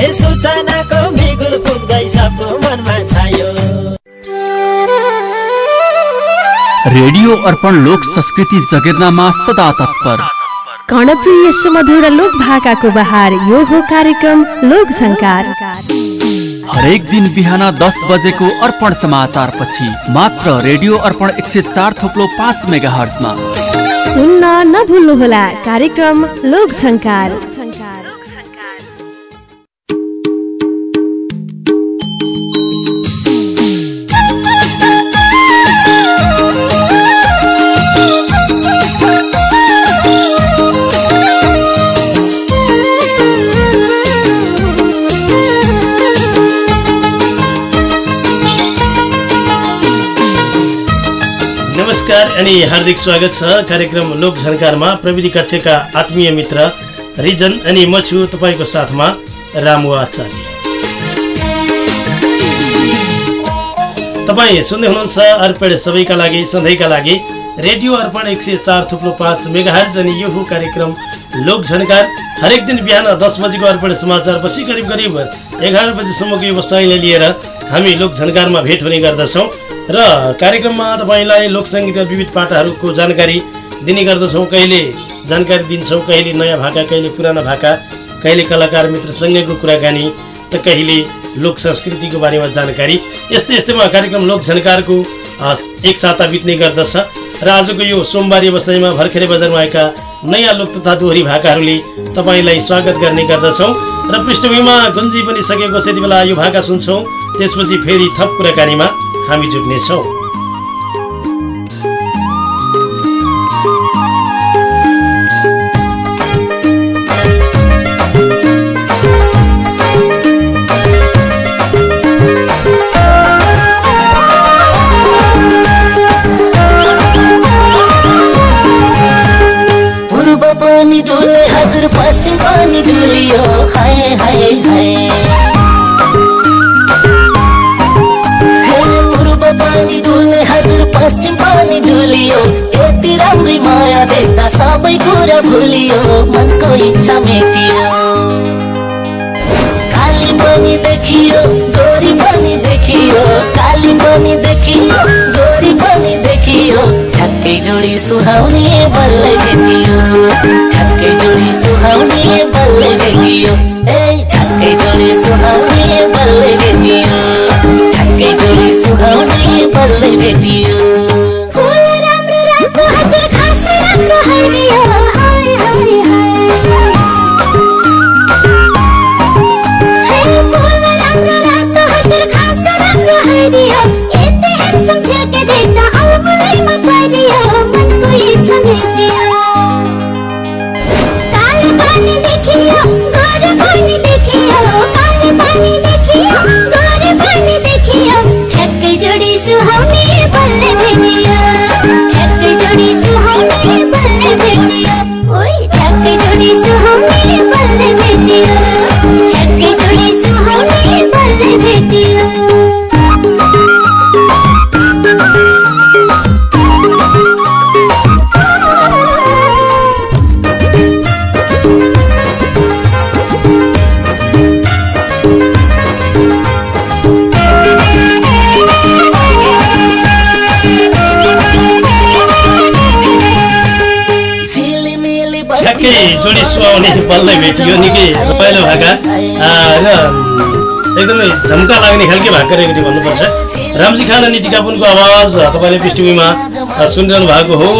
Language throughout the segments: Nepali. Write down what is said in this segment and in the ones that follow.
हे सूचनाको बिगुल पुग्दै सबको मनमा छायो। रेडियो अर्पण लोक संस्कृति जगेर्नामा सदा तत्पर। कर्णप्रिय सुमधुर लोक भाकाको बहार यो हो कार्यक्रम लोक झङ्कार हरेक दिन बिहान दस बजेको अर्पण समाचार पछि मात्र रेडियो अर्पण एक सय चार थोप्लो पाँच मेगा हर्जमा सुन्न नभुल्नुहोला कार्यक्रम लोक झङ्कार नमस्कार अनि हार्दिक स्वागत छ कार्यक्रम लोक झन्कारमा प्रविधि कक्षका आत्मीय मित्र रिजन अनि म छु तपाईँको साथमा रामु आचार्य। तपाईँ सुन्दै हुनुहुन्छ अर्पण सबैका लागि सधैँका लागि रेडियो अर्पण एक सय चार थुप्रो पाँच मेगाहर्ज अनि यो हो कार्यक्रम लोक झन्कार। हरेक दिन बिहान दस बजेको अर्पण समाचारपछि करिब करिब एघार बजीसम्मको व्यवसायलाई लिएर हामी लोक झन्कारमा भेट हुने गर्दछौँ र कार्यक्रममा तपाईँलाई लोकसङ्गीतका विविध पाटाहरूको जानकारी दिने गर्दछौँ। कहिले जानकारी दिन्छौँ कहिले नयाँ भाका कहिले पुराना भाका कहिले कलाकार मित्रसँगैको कुराकानी त कहिले लोक संस्कृतिको बारेमा जानकारी। यस्तै यस्तैमा कार्यक्रम लोक झन्कारको एक साता बित्ने गर्दछ र आजको यो सोमबार व्यवसायमा भर्खरै बजारमा आएका नयाँ लोक तथा दोहोरी भाकाहरूले तपाईँलाई स्वागत गर्ने गर्दछौँ। र पृष्ठभूमिमा गुन्जी पनि सकेको छ यति बेला यो भाका सुन्छौँ। त्यसपछि फेरि थप कुराकानीमा हामी जुट्नेछौँ। पनि हजुर पश्चिम पनि डुलियो। हाय हाय पूर्व पनि डुले हजुर पश्चिम पनि डुलियो यति राम्री माया देख्दा सबै कुरा भुलियो मनको इच्छा मेटियो काली पनि देखियो गोरी पनि देखियो काली पनि देखियो गोरी पनि देखियो ठ्याक्कै जोडी सुहाउने बल्लै भेटियो ठ्याक्कै जोडी सुहाउने बल्लै भेटियो सुहाउने बल्लै भेटियो बल्लै भेटियो निकै रमाइलो भाका र एकदमै झम्का लाग्ने खालके भाका रहेको भन्नुपर्छ। रामजी खान अनि टिकापुनको आवाज तपाईँले पृष्ठभूमिमा सुनिरहनु भएको हो।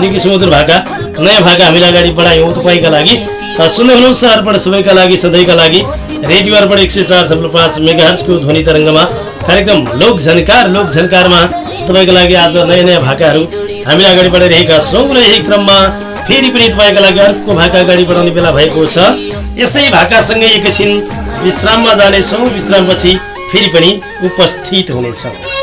निकै सुमधुर भाका। नयाँ भाका हामीले अगाडि बढायौँ तपाईँका लागि। सुन्दै हुनुहुन्छ अर्पण सबैका लागि सधैँका लागि। रेडियो अर्पण एक सय चार थप्लो पाँच मेगाहर्जको ध्वनि तरङ्गमा कार्यक्रम लोक झन्कार लोक झन्कारमा। तपाईँको लागि आज नयाँ नयाँ भाकाहरू हामीले अगाडि बढाइरहेका छौँ। र यही क्रममा फेरि पनि तपाईँको लागि अर्को भाका अगाडि बढाउने बेला भएको छ। यसै भाकासँगै एकैछिन विश्राममा जानेछौँ। विश्रामपछि फेरि पनि उपस्थित हुनेछौँ।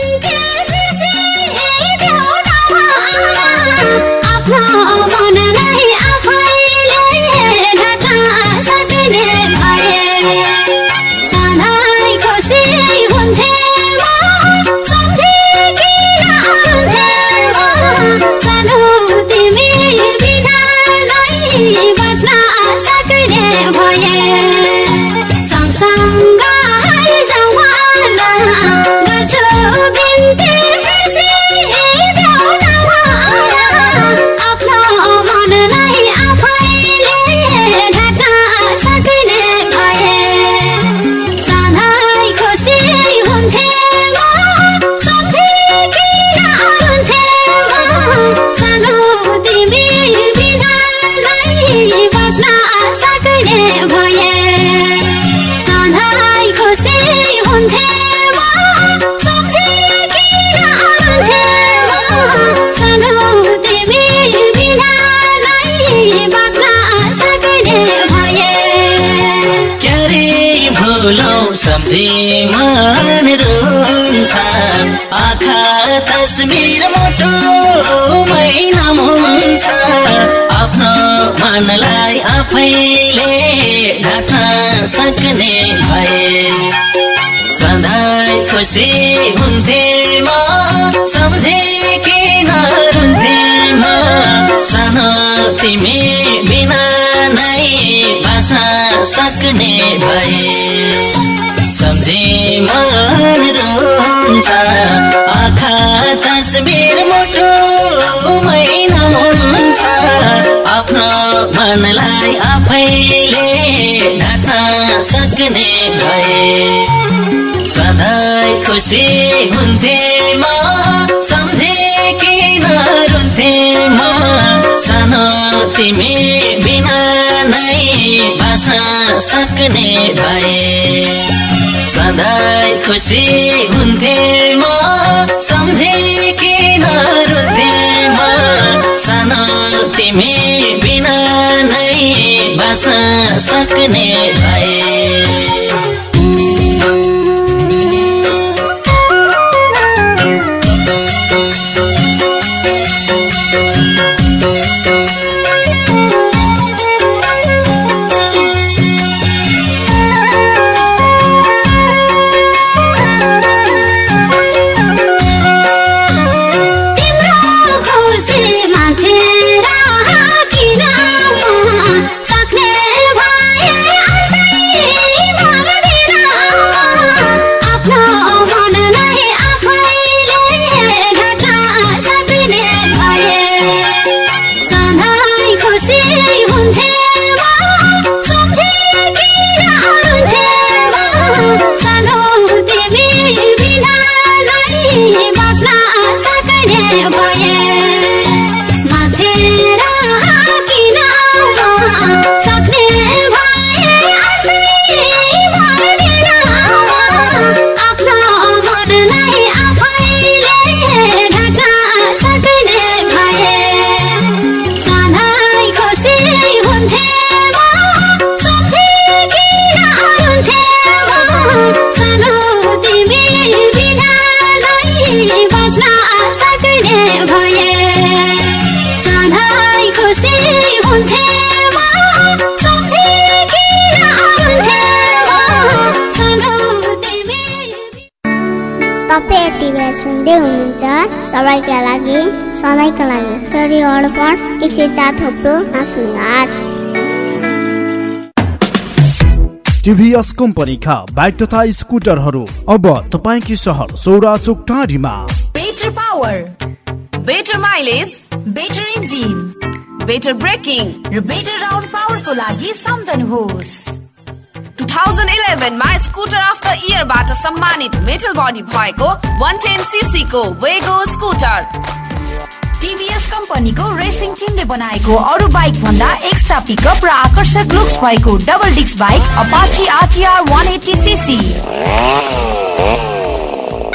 खुसी हुन्थे म सम्झे रुन्थे म सानो तिमी बिना नै बाँच्न सक्ने भए सम्झे मन रुन्छ आँखा तस्बिर मुटुमै नमुन्छ आफ्नो मनलाई आफैले ढाक्न सक्ने भए सधैँ खुसी हुन्थे म। सम्झे किन रुन्थे म। सानो तिमी बिना नै बाँच्न सक्ने भए। सधैँ खुसी हुन्थे म। सम्झे किन रुन्थे म। सानो तिमी बिना नै बाँच्न सक्ने भए। सुन्दै हुनुहुन्छ सबैका लागि सधैँका लागि। रेडियो अर्पण एक सय चार थोप्रो पाँच मेगाहर्ज। टिभीएस कम्पनीका बाइक तथा स्कुटरहरू अब तपाईँकी सहर सौरा चोक टाढीमा better power better mileage better engine better braking र बेटर राउन्ड पावरको लागि सम्झनुहोस्। 2011 मा स्कुटर अफ द इयरबाट सम्मानित मेटल बडी भएको 110 सीसी को वेगो स्कुटर टिभीएस कम्पनीको रेसिङ टिमले बनाएको अरू बाइक भन्दा एक्स्ट्रा पिकअप र आकर्षक लुक्स भएको double disc bike Apache RTR 180 CC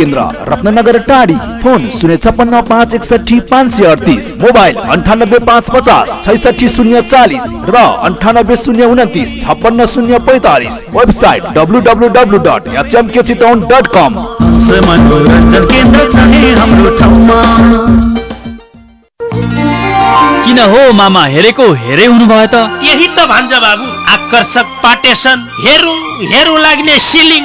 केन्द्र रत्नगर टाढी फोन शून्य छप्पन्न पाँच एकसठी पाँच सय अडतिस मोबाइल अन्ठानब्बे पाँच पचास छैसठी शून्य चालिस र अन्ठानब्बे शून्य उन्तिस छप्पन्न शून्य पैँतालिस website W W W dot HMK Chitwan dot com. किन हो मामा हेरेको हेरे हुनुभयो त? यही त भन्छ बाबु आकर्षक पाटेसन हेरौँ हेरौँ लाग्ने सिलिङ।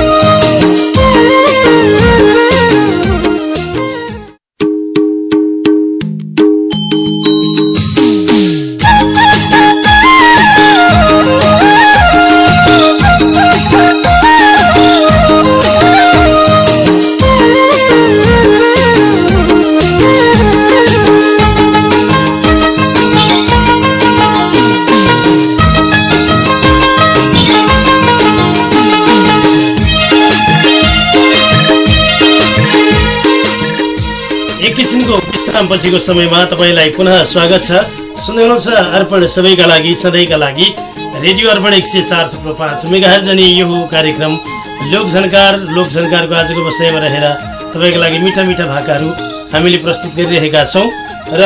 पछिको समयमा तपाईँलाई पुनः स्वागत छ। सुन्दै हुनुहुन्छ अर्पण सबैका लागि सधैँका लागि। रेडियो अर्पण एक सय चार थुप्रो पाँच मेगाहर जनी यो कार्यक्रम लोक झन्कार लोक झन्कारको आजको बसाइमा रहेर तपाईँको लागि मिठा मिठा भाकाहरू हामीले प्रस्तुत गरिरहेका छौँ र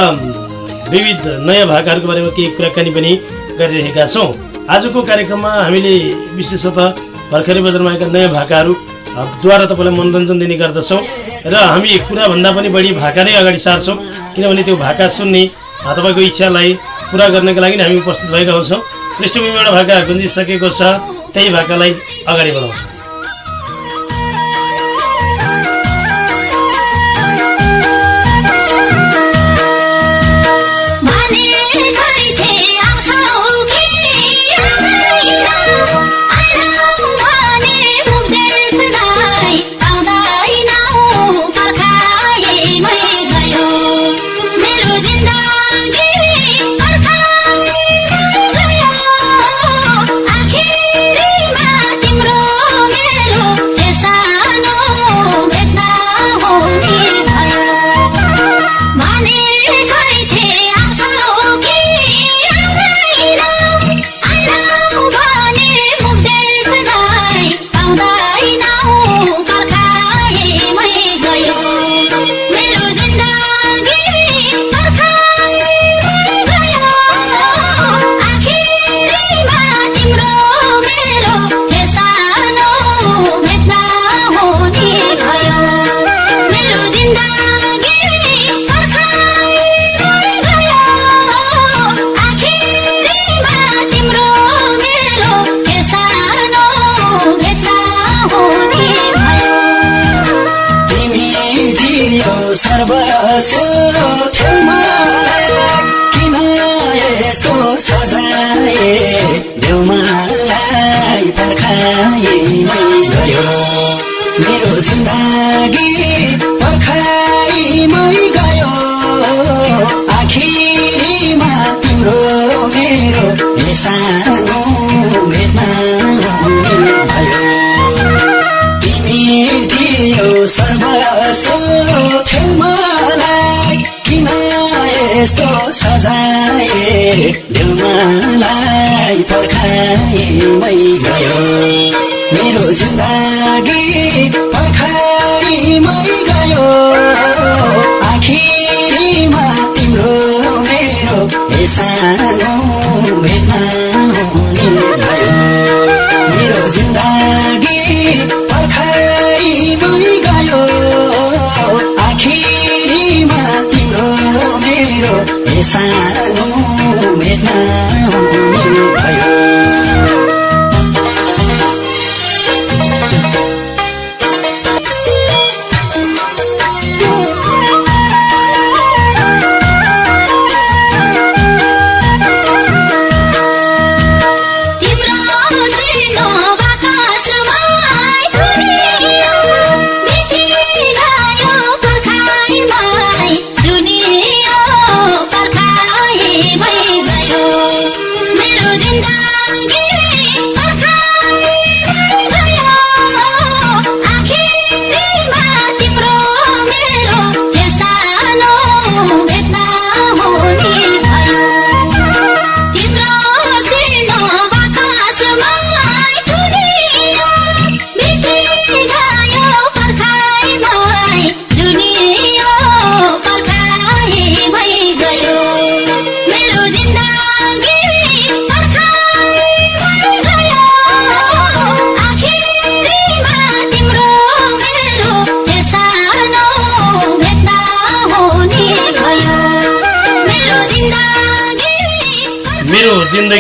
विविध नयाँ भाकाहरूको बारेमा केही कुराकानी पनि गरिरहेका छौँ। आजको कार्यक्रममा हामीले विशेषतः भर्खरै बजारमा आएका नयाँ भाकाहरू द्वारा तपाईँलाई मनोरञ्जन दिने गर्दछौँ र हामी कुराभन्दा पनि बढी भाका नै अगाडि सार्छौँ। किनभने त्यो भाका सुन्ने तपाईँको इच्छालाई पुरा गर्नका लागि हामी उपस्थित भएका हुन्छौँ। पृष्ठभूमिबाट भाका गुन्जिसकेको छ त्यही भाकालाई अगाडि बढाउँछौँ।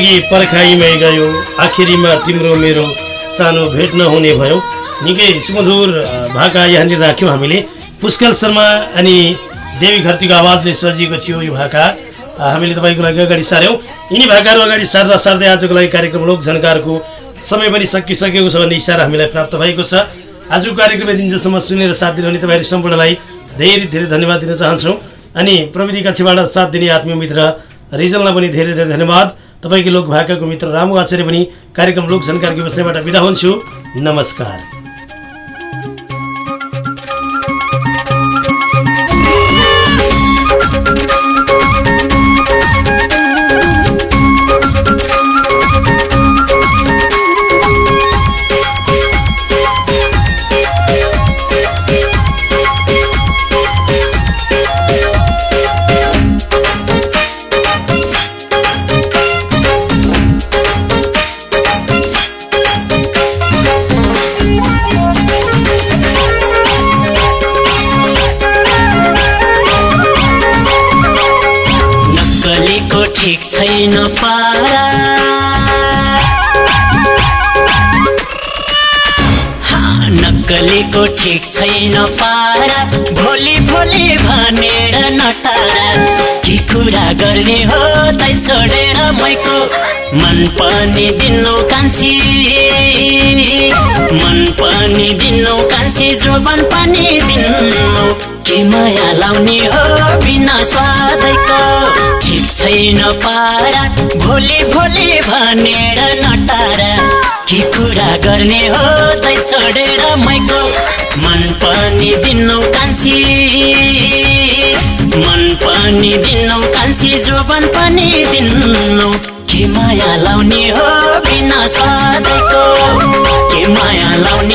जिन्दगी पर्खाइमै गयो। आखिरीमा तिम्रो मेरो सानो भेट नहुने भयो। निकै सुमधुर भाका यहाँनिर राख्यौँ हामीले। पुष्कल शर्मा अनि देवी घरतीको आवाजले सजिएको थियो यो भाका। हामीले तपाईँको लागि अगाडि सार्यौँ। यिनी भाकाहरू अगाडि सार्दा सार्दै आजको लागि कार्यक्रम लोक झन्कारको समय पनि सकिसकेको छ भन्ने इसारा हामीलाई प्राप्त भएको छ। आजको कार्यक्रम दिनसम्म सुनेर साथ दिनुहुने तपाईँहरू सम्पूर्णलाई धेरै धेरै धन्यवाद दिन चाहन्छौँ। अनि प्रविधि कक्षबाट साथ दिने आत्मीय मित्र रिजनलाई पनि धेरै धेरै धन्यवाद। तपाईँको लोक भाकाको मित्र रामु आचार्य पनि कार्यक्रम लोक झन्कारको विषयबाट बिदा हुन्छु। नमस्कार। ठिक छैन पारा। नक्कलीको ठिक छैन पारा। भोलि भोलि भनेर नटारा। के कुरा गर्ने हो तै छोडेर मैको मन पनि दिनु कान्छी। मन पनि दिनु कान्छी जोबन पनि दिनु। के माया लाउने हो बिना स्वादैको? ठिक छैन पारा भोलि भोलि भनेर नटारा। के कुरा गर्ने हो तै छोडेर मैको? मन पनि दिनु कान्छी। मन पनि दिनु कान्छी जोबन पनि दिनु। लाउने हो बिना स्वादैको। के माया लाउने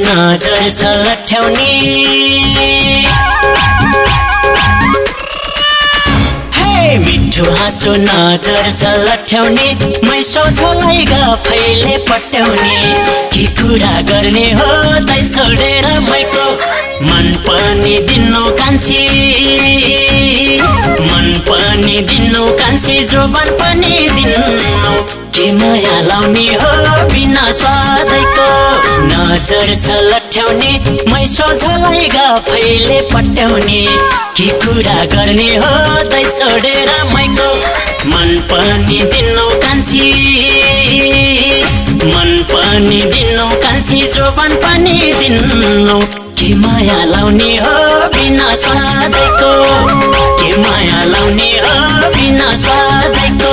नजर हे मिठो हाँसो नजर छ लट्ठ्याउने मै सोझलाई गफैले पट्याउने। के कुरा गर्ने हो तै छोडेर मैको मन पनि दिनु कान्छी। मन पनि दिनु कान्छी जोबन पनि दिनु। के माया लाउने हो बिना स्वादैको? नजर छ लट्ठ्याउने मै सोझलाई गफैले पट्याउने। के कुरा गर्ने हो तै छोडेर मैको? मन पनि दिनु कान्छी। मन पनि दिनु कान्छी जोबन पनि दिनु। के माया लाउने हो बिना स्वादैको के माया लाउने हो बिना स्वादैको